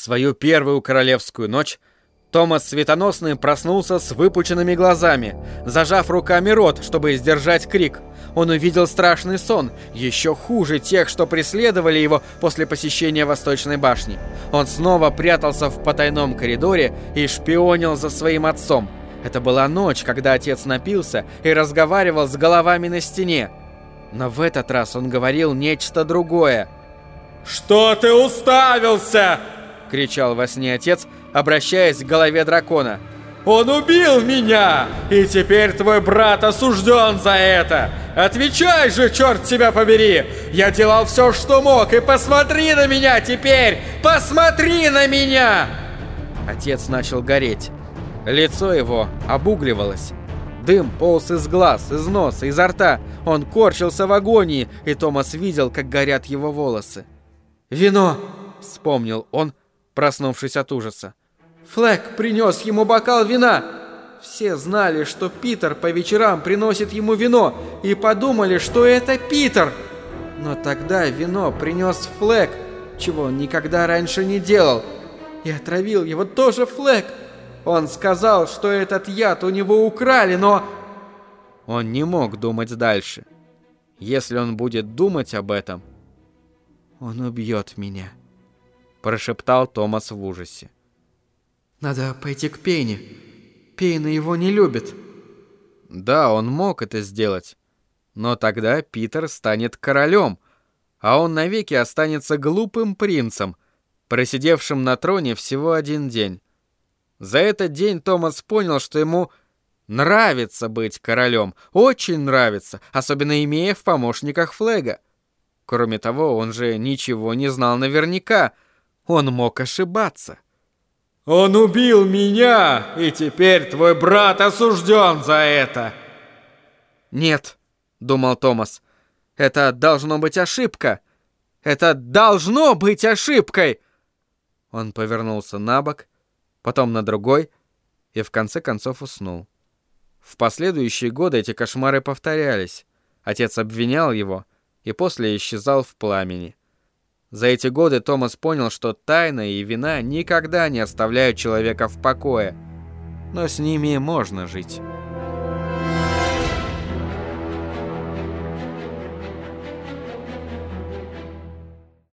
свою первую королевскую ночь Томас Светоносный проснулся с выпученными глазами, зажав руками рот, чтобы сдержать крик. Он увидел страшный сон, еще хуже тех, что преследовали его после посещения Восточной башни. Он снова прятался в потайном коридоре и шпионил за своим отцом. Это была ночь, когда отец напился и разговаривал с головами на стене. Но в этот раз он говорил нечто другое. «Что ты уставился?» — кричал во сне отец, обращаясь к голове дракона. «Он убил меня! И теперь твой брат осужден за это! Отвечай же, черт тебя побери! Я делал все, что мог, и посмотри на меня теперь! Посмотри на меня!» Отец начал гореть. Лицо его обугливалось. Дым полз из глаз, из носа, изо рта. Он корчился в агонии, и Томас видел, как горят его волосы. «Вино!» — вспомнил он, проснувшись от ужаса. Флэк принес ему бокал вина. Все знали, что Питер по вечерам приносит ему вино, и подумали, что это Питер. Но тогда вино принес Флэк, чего он никогда раньше не делал. И отравил его тоже Флэк. Он сказал, что этот яд у него украли, но... Он не мог думать дальше. Если он будет думать об этом, он убьет меня прошептал Томас в ужасе. Надо пойти к Пейне. Пейна его не любит. Да, он мог это сделать. Но тогда Питер станет королем, а он навеки останется глупым принцем, просидевшим на троне всего один день. За этот день Томас понял, что ему нравится быть королем, очень нравится, особенно имея в помощниках Флега. Кроме того, он же ничего не знал наверняка — он мог ошибаться. «Он убил меня, и теперь твой брат осужден за это!» «Нет», — думал Томас, — «это должно быть ошибка! Это должно быть ошибкой!» Он повернулся на бок, потом на другой и в конце концов уснул. В последующие годы эти кошмары повторялись. Отец обвинял его и после исчезал в пламени. За эти годы Томас понял, что тайна и вина никогда не оставляют человека в покое. Но с ними можно жить.